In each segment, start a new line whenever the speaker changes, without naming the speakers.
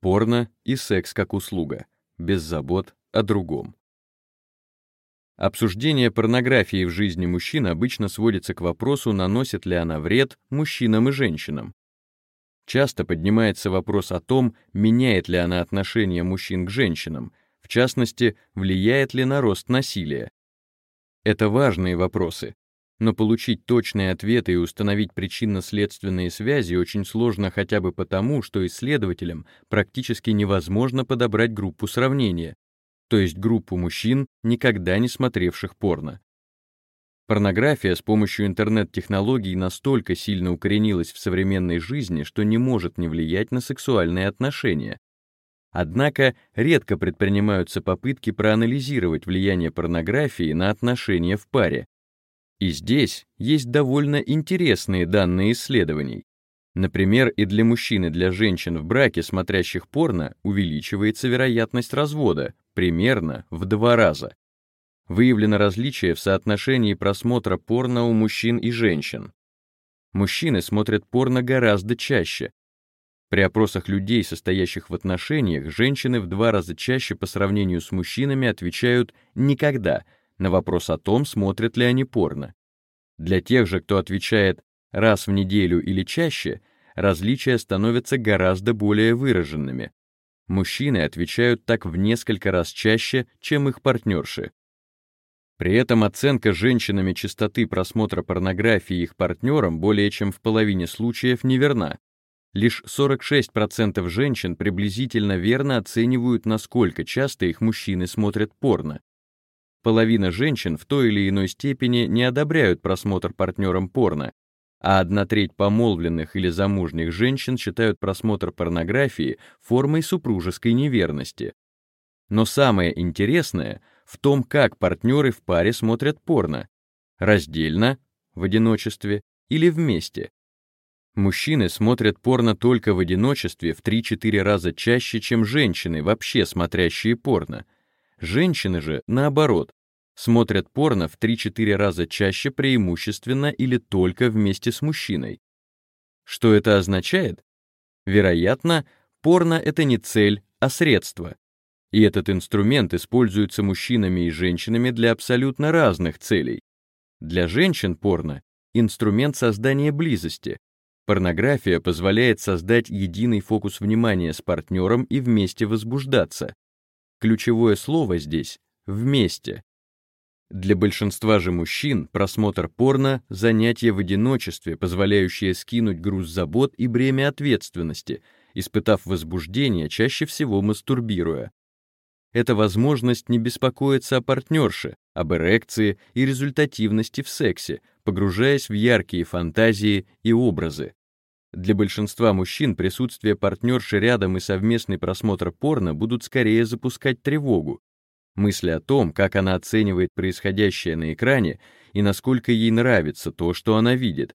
Порно и секс как услуга, без забот о другом. Обсуждение порнографии в жизни мужчин обычно сводится к вопросу, наносит ли она вред мужчинам и женщинам. Часто поднимается вопрос о том, меняет ли она отношение мужчин к женщинам, в частности, влияет ли на рост насилия. Это важные вопросы, но получить точные ответы и установить причинно-следственные связи очень сложно хотя бы потому, что исследователям практически невозможно подобрать группу сравнения, то есть группу мужчин, никогда не смотревших порно. Порнография с помощью интернет-технологий настолько сильно укоренилась в современной жизни, что не может не влиять на сексуальные отношения. Однако редко предпринимаются попытки проанализировать влияние порнографии на отношения в паре, и здесь есть довольно интересные данные исследований. Например, и для мужчин, и для женщин в браке, смотрящих порно, увеличивается вероятность развода примерно в два раза. Выявлено различие в соотношении просмотра порно у мужчин и женщин. Мужчины смотрят порно гораздо чаще. При опросах людей, состоящих в отношениях, женщины в два раза чаще по сравнению с мужчинами отвечают «никогда», на вопрос о том, смотрят ли они порно. Для тех же, кто отвечает раз в неделю или чаще, различия становятся гораздо более выраженными. Мужчины отвечают так в несколько раз чаще, чем их партнерши. При этом оценка женщинами частоты просмотра порнографии их партнерам более чем в половине случаев неверна. Лишь 46% женщин приблизительно верно оценивают, насколько часто их мужчины смотрят порно. Половина женщин в той или иной степени не одобряют просмотр партнером порно, а одна треть помолвленных или замужних женщин считают просмотр порнографии формой супружеской неверности. Но самое интересное в том, как партнеры в паре смотрят порно. Раздельно, в одиночестве или вместе. Мужчины смотрят порно только в одиночестве в 3-4 раза чаще, чем женщины, вообще смотрящие порно — Женщины же, наоборот, смотрят порно в 3-4 раза чаще преимущественно или только вместе с мужчиной. Что это означает? Вероятно, порно — это не цель, а средство. И этот инструмент используется мужчинами и женщинами для абсолютно разных целей. Для женщин порно — инструмент создания близости. Порнография позволяет создать единый фокус внимания с партнером и вместе возбуждаться. Ключевое слово здесь — «вместе». Для большинства же мужчин просмотр порно — занятие в одиночестве, позволяющее скинуть груз забот и бремя ответственности, испытав возбуждение, чаще всего мастурбируя. Это возможность не беспокоиться о партнерше, об эрекции и результативности в сексе, погружаясь в яркие фантазии и образы. Для большинства мужчин присутствие партнерши рядом и совместный просмотр порно будут скорее запускать тревогу. Мысли о том, как она оценивает происходящее на экране и насколько ей нравится то, что она видит.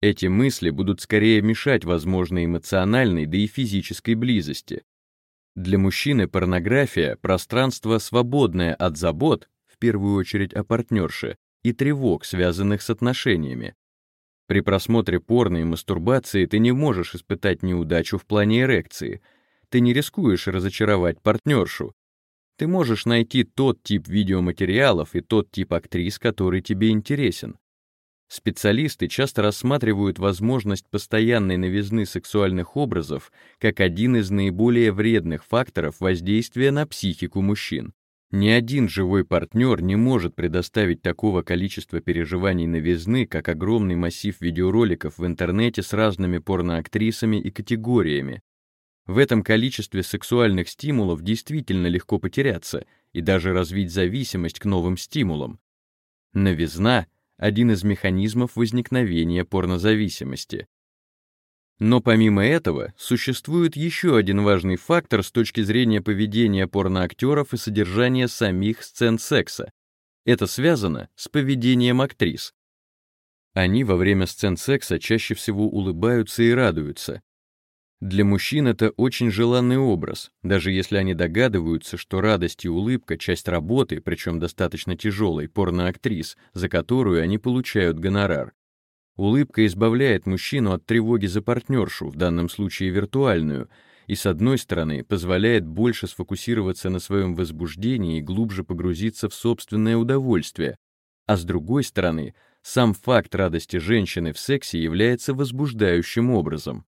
Эти мысли будут скорее мешать возможной эмоциональной, да и физической близости. Для мужчины порнография — пространство, свободное от забот, в первую очередь о партнерше, и тревог, связанных с отношениями. При просмотре порно и мастурбации ты не можешь испытать неудачу в плане эрекции. Ты не рискуешь разочаровать партнершу. Ты можешь найти тот тип видеоматериалов и тот тип актрис, который тебе интересен. Специалисты часто рассматривают возможность постоянной новизны сексуальных образов как один из наиболее вредных факторов воздействия на психику мужчин. Ни один живой партнер не может предоставить такого количества переживаний новизны, как огромный массив видеороликов в интернете с разными порноактрисами и категориями. В этом количестве сексуальных стимулов действительно легко потеряться и даже развить зависимость к новым стимулам. Новизна — один из механизмов возникновения порнозависимости. Но помимо этого, существует еще один важный фактор с точки зрения поведения порноактеров и содержания самих сцен секса. Это связано с поведением актрис. Они во время сцен секса чаще всего улыбаются и радуются. Для мужчин это очень желанный образ, даже если они догадываются, что радость и улыбка — часть работы, причем достаточно тяжелой, порноактрис, за которую они получают гонорар. Улыбка избавляет мужчину от тревоги за партнершу, в данном случае виртуальную, и с одной стороны позволяет больше сфокусироваться на своем возбуждении и глубже погрузиться в собственное удовольствие, а с другой стороны, сам факт радости женщины в сексе является возбуждающим образом.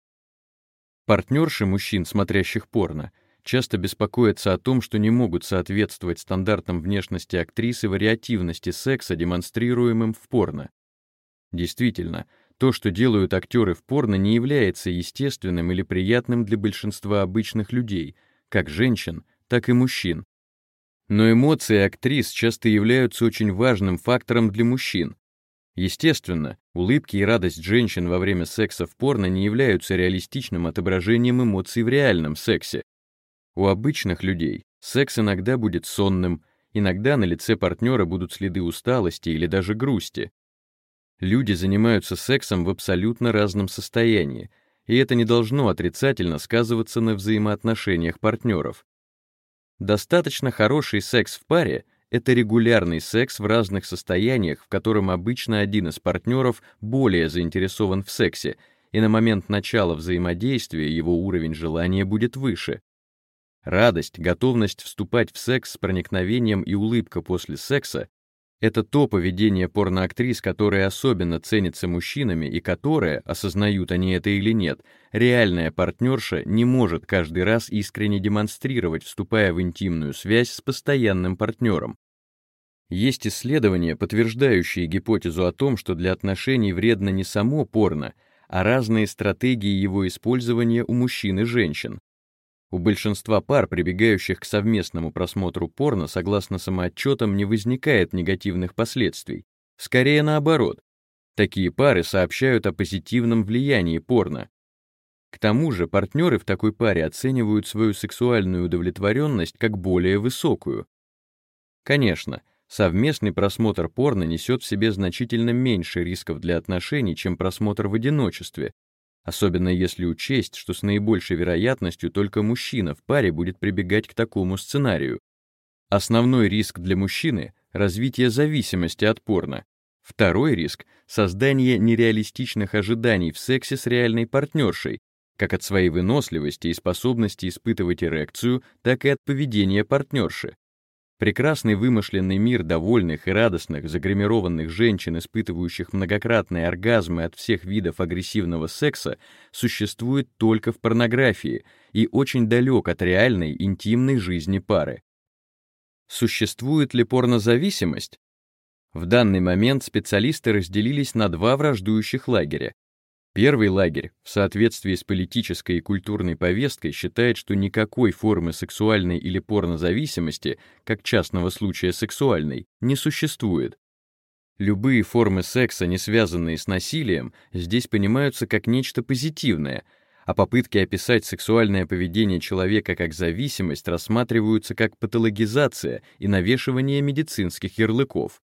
Партнерши мужчин, смотрящих порно, часто беспокоятся о том, что не могут соответствовать стандартам внешности актрисы вариативности секса, демонстрируемым в порно. Действительно, то, что делают актеры в порно, не является естественным или приятным для большинства обычных людей, как женщин, так и мужчин. Но эмоции актрис часто являются очень важным фактором для мужчин, Естественно, улыбки и радость женщин во время секса в порно не являются реалистичным отображением эмоций в реальном сексе. У обычных людей секс иногда будет сонным, иногда на лице партнера будут следы усталости или даже грусти. Люди занимаются сексом в абсолютно разном состоянии, и это не должно отрицательно сказываться на взаимоотношениях партнеров. Достаточно хороший секс в паре — это регулярный секс в разных состояниях, в котором обычно один из партнеров более заинтересован в сексе, и на момент начала взаимодействия его уровень желания будет выше. Радость, готовность вступать в секс с проникновением и улыбка после секса — это то поведение порноактрис, которое особенно ценится мужчинами и которое, осознают они это или нет, реальная партнерша не может каждый раз искренне демонстрировать, вступая в интимную связь с постоянным партнером. Есть исследования, подтверждающие гипотезу о том, что для отношений вредно не само порно, а разные стратегии его использования у мужчин и женщин. У большинства пар, прибегающих к совместному просмотру порно, согласно самоотчетам, не возникает негативных последствий. Скорее наоборот. Такие пары сообщают о позитивном влиянии порно. К тому же партнеры в такой паре оценивают свою сексуальную удовлетворенность как более высокую. Конечно, совместный просмотр порно несет в себе значительно меньше рисков для отношений, чем просмотр в одиночестве, особенно если учесть, что с наибольшей вероятностью только мужчина в паре будет прибегать к такому сценарию. Основной риск для мужчины — развитие зависимости от порно. Второй риск — создание нереалистичных ожиданий в сексе с реальной партнершей, как от своей выносливости и способности испытывать эрекцию, так и от поведения партнерши. Прекрасный вымышленный мир довольных и радостных, загримированных женщин, испытывающих многократные оргазмы от всех видов агрессивного секса, существует только в порнографии и очень далек от реальной интимной жизни пары. Существует ли порнозависимость? В данный момент специалисты разделились на два враждующих лагеря Первый лагерь, в соответствии с политической и культурной повесткой, считает, что никакой формы сексуальной или порнозависимости, как частного случая сексуальной, не существует. Любые формы секса, не связанные с насилием, здесь понимаются как нечто позитивное, а попытки описать сексуальное поведение человека как зависимость рассматриваются как патологизация и навешивание медицинских ярлыков.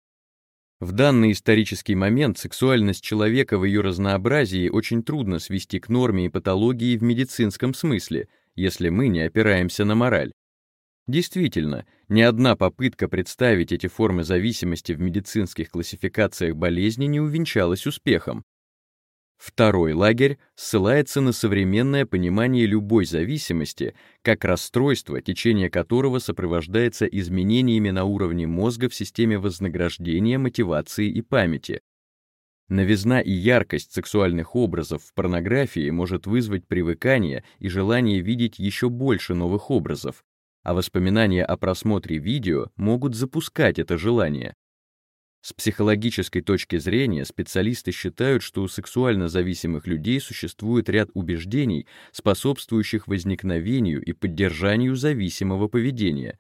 В данный исторический момент сексуальность человека в ее разнообразии очень трудно свести к норме и патологии в медицинском смысле, если мы не опираемся на мораль. Действительно, ни одна попытка представить эти формы зависимости в медицинских классификациях болезни не увенчалась успехом. Второй лагерь ссылается на современное понимание любой зависимости как расстройство, течение которого сопровождается изменениями на уровне мозга в системе вознаграждения, мотивации и памяти. Новизна и яркость сексуальных образов в порнографии может вызвать привыкание и желание видеть еще больше новых образов, а воспоминания о просмотре видео могут запускать это желание. С психологической точки зрения специалисты считают, что у сексуально зависимых людей существует ряд убеждений, способствующих возникновению и поддержанию зависимого поведения.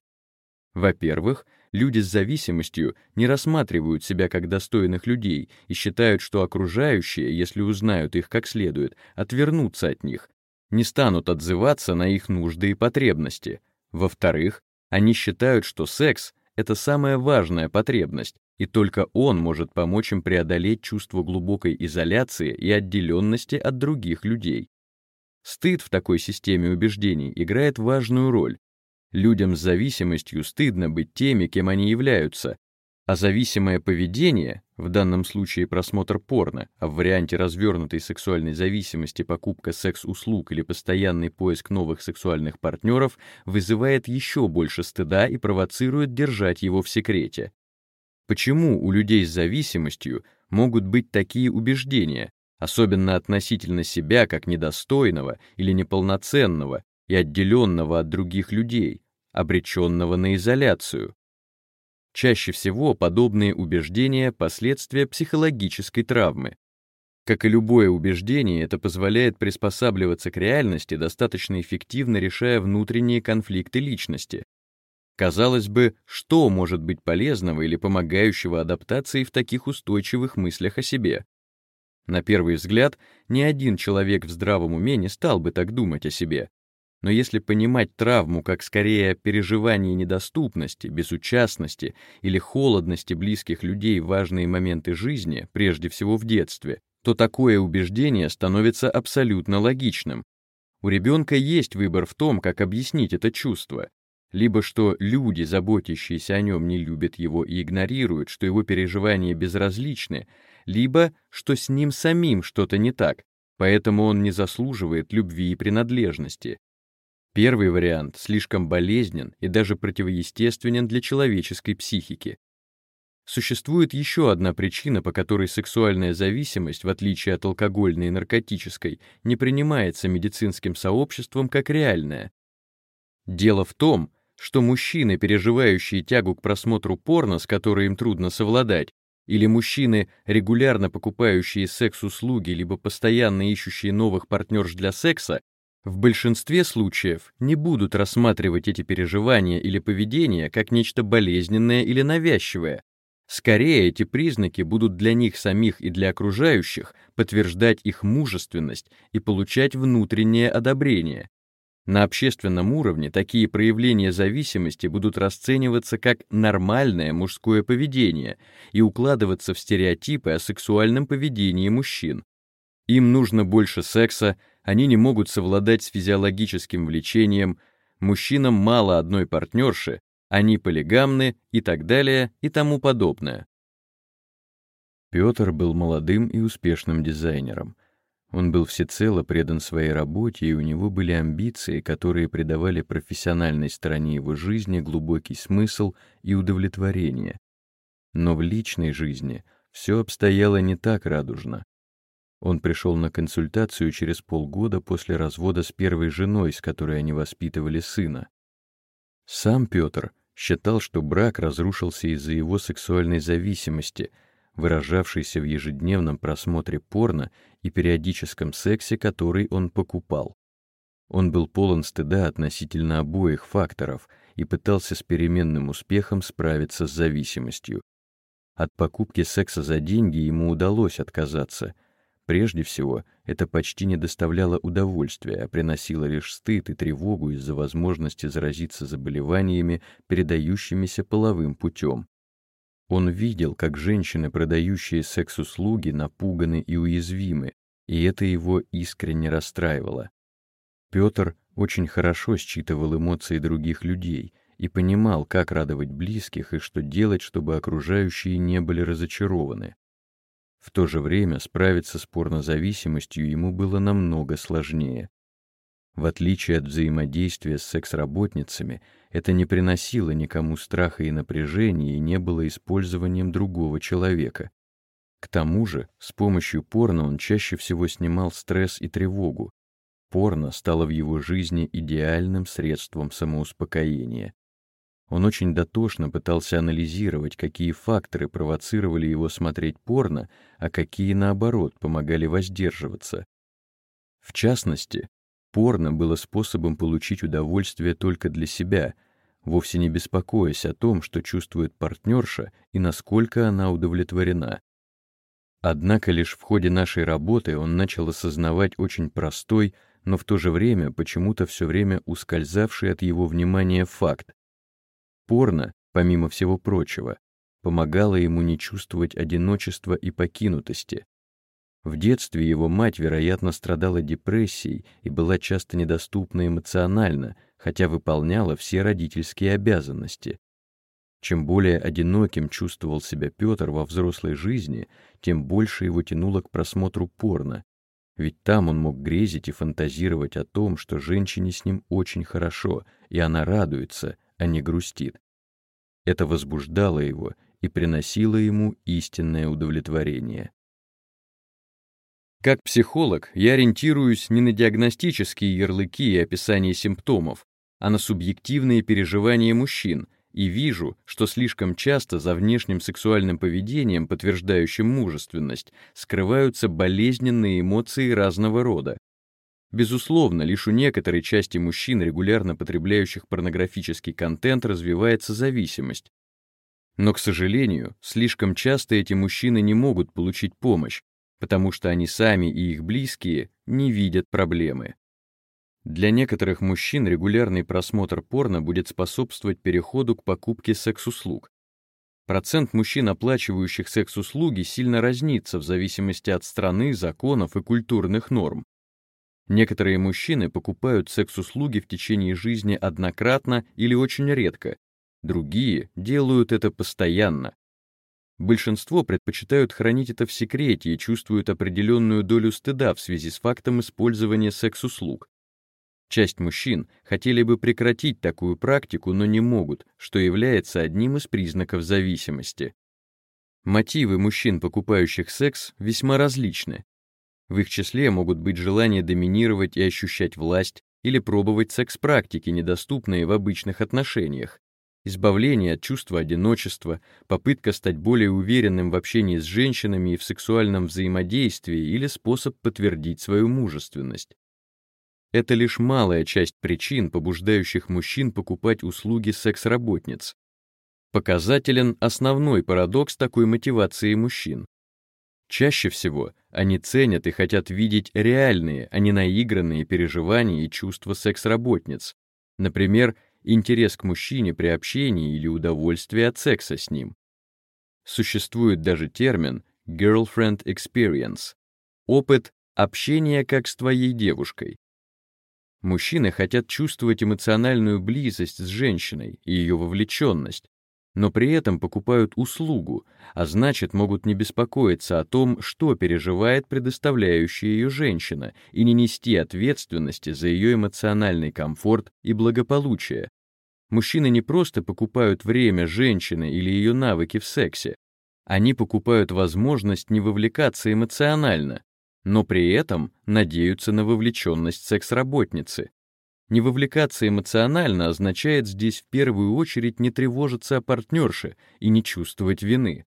Во-первых, люди с зависимостью не рассматривают себя как достойных людей и считают, что окружающие, если узнают их как следует, отвернутся от них, не станут отзываться на их нужды и потребности. Во-вторых, они считают, что секс — это самая важная потребность, и только он может помочь им преодолеть чувство глубокой изоляции и отделенности от других людей. Стыд в такой системе убеждений играет важную роль. Людям с зависимостью стыдно быть теми, кем они являются, а зависимое поведение, в данном случае просмотр порно, а в варианте развернутой сексуальной зависимости покупка секс-услуг или постоянный поиск новых сексуальных партнеров, вызывает еще больше стыда и провоцирует держать его в секрете. Почему у людей с зависимостью могут быть такие убеждения, особенно относительно себя как недостойного или неполноценного и отделенного от других людей, обреченного на изоляцию? Чаще всего подобные убеждения – последствия психологической травмы. Как и любое убеждение, это позволяет приспосабливаться к реальности, достаточно эффективно решая внутренние конфликты личности, Казалось бы, что может быть полезного или помогающего адаптации в таких устойчивых мыслях о себе? На первый взгляд, ни один человек в здравом уме не стал бы так думать о себе. Но если понимать травму как скорее переживание недоступности, безучастности или холодности близких людей в важные моменты жизни, прежде всего в детстве, то такое убеждение становится абсолютно логичным. У ребенка есть выбор в том, как объяснить это чувство, либо что люди, заботящиеся о нем, не любят его и игнорируют, что его переживания безразличны, либо что с ним самим что-то не так, поэтому он не заслуживает любви и принадлежности. Первый вариант слишком болезнен и даже противоестественен для человеческой психики. Существует еще одна причина, по которой сексуальная зависимость, в отличие от алкогольной и наркотической, не принимается медицинским сообществом как реальная. Дело в том, что мужчины, переживающие тягу к просмотру порно, с которой им трудно совладать, или мужчины, регулярно покупающие секс-услуги, либо постоянно ищущие новых партнерш для секса, в большинстве случаев не будут рассматривать эти переживания или поведение как нечто болезненное или навязчивое. Скорее, эти признаки будут для них самих и для окружающих подтверждать их мужественность и получать внутреннее одобрение, на общественном уровне такие проявления зависимости будут расцениваться как нормальное мужское поведение и укладываться в стереотипы о сексуальном поведении мужчин. Им нужно больше секса, они не могут совладать с физиологическим влечением, мужчинам мало одной партнерши, они полигамны и так далее и тому подобное. Петр был молодым и успешным дизайнером. Он был всецело предан своей работе, и у него были амбиции, которые придавали профессиональной стороне его жизни глубокий смысл и удовлетворение. Но в личной жизни все обстояло не так радужно. Он пришел на консультацию через полгода после развода с первой женой, с которой они воспитывали сына. Сам Петр считал, что брак разрушился из-за его сексуальной зависимости — выражавшийся в ежедневном просмотре порно и периодическом сексе, который он покупал. Он был полон стыда относительно обоих факторов и пытался с переменным успехом справиться с зависимостью. От покупки секса за деньги ему удалось отказаться. Прежде всего, это почти не доставляло удовольствия, а приносило лишь стыд и тревогу из-за возможности заразиться заболеваниями, передающимися половым путем. Он видел, как женщины, продающие секс-услуги, напуганы и уязвимы, и это его искренне расстраивало. Петр очень хорошо считывал эмоции других людей и понимал, как радовать близких и что делать, чтобы окружающие не были разочарованы. В то же время справиться с порнозависимостью ему было намного сложнее. В отличие от взаимодействия с секс-работницами, это не приносило никому страха и напряжения и не было использованием другого человека. К тому же, с помощью порно он чаще всего снимал стресс и тревогу. Порно стало в его жизни идеальным средством самоуспокоения. Он очень дотошно пытался анализировать, какие факторы провоцировали его смотреть порно, а какие, наоборот, помогали воздерживаться. В частности, Порно было способом получить удовольствие только для себя, вовсе не беспокоясь о том, что чувствует партнерша и насколько она удовлетворена. Однако лишь в ходе нашей работы он начал осознавать очень простой, но в то же время почему-то все время ускользавший от его внимания факт. Порно, помимо всего прочего, помогало ему не чувствовать одиночества и покинутости. В детстве его мать, вероятно, страдала депрессией и была часто недоступна эмоционально, хотя выполняла все родительские обязанности. Чем более одиноким чувствовал себя Петр во взрослой жизни, тем больше его тянуло к просмотру порно, ведь там он мог грезить и фантазировать о том, что женщине с ним очень хорошо, и она радуется, а не грустит. Это возбуждало его и приносило ему истинное удовлетворение. Как психолог я ориентируюсь не на диагностические ярлыки и описание симптомов, а на субъективные переживания мужчин и вижу, что слишком часто за внешним сексуальным поведением, подтверждающим мужественность, скрываются болезненные эмоции разного рода. Безусловно, лишь у некоторой части мужчин, регулярно потребляющих порнографический контент, развивается зависимость. Но, к сожалению, слишком часто эти мужчины не могут получить помощь, потому что они сами и их близкие не видят проблемы. Для некоторых мужчин регулярный просмотр порно будет способствовать переходу к покупке секс-услуг. Процент мужчин, оплачивающих секс-услуги, сильно разнится в зависимости от страны, законов и культурных норм. Некоторые мужчины покупают секс-услуги в течение жизни однократно или очень редко, другие делают это постоянно. Большинство предпочитают хранить это в секрете и чувствуют определенную долю стыда в связи с фактом использования секс-услуг. Часть мужчин хотели бы прекратить такую практику, но не могут, что является одним из признаков зависимости. Мотивы мужчин, покупающих секс, весьма различны. В их числе могут быть желание доминировать и ощущать власть или пробовать секс-практики, недоступные в обычных отношениях, избавление от чувства одиночества, попытка стать более уверенным в общении с женщинами и в сексуальном взаимодействии или способ подтвердить свою мужественность. Это лишь малая часть причин, побуждающих мужчин покупать услуги секс-работниц. Показателен основной парадокс такой мотивации мужчин. Чаще всего они ценят и хотят видеть реальные, а не наигранные переживания и чувства секс-работниц. Например, интерес к мужчине при общении или удовольствие от секса с ним. Существует даже термин girlfriend experience — опыт общения как с твоей девушкой. Мужчины хотят чувствовать эмоциональную близость с женщиной и ее вовлеченность, но при этом покупают услугу, а значит могут не беспокоиться о том, что переживает предоставляющая ее женщина, и не нести ответственности за ее эмоциональный комфорт и благополучие. Мужчины не просто покупают время женщины или ее навыки в сексе, они покупают возможность не вовлекаться эмоционально, но при этом надеются на вовлеченность секс-работницы. Не вовлекаться эмоционально означает здесь в первую очередь не тревожиться о партнерше и не чувствовать вины.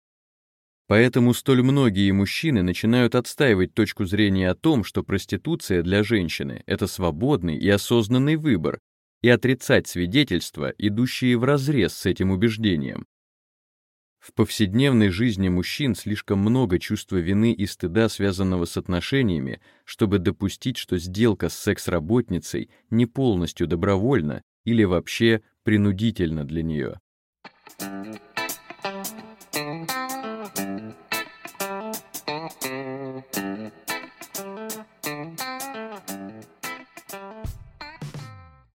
Поэтому столь многие мужчины начинают отстаивать точку зрения о том, что проституция для женщины — это свободный и осознанный выбор, и отрицать свидетельства, идущие вразрез с этим убеждением. В повседневной жизни мужчин слишком много чувства вины и стыда, связанного с отношениями, чтобы допустить, что сделка с секс-работницей не полностью добровольна или вообще принудительна для нее.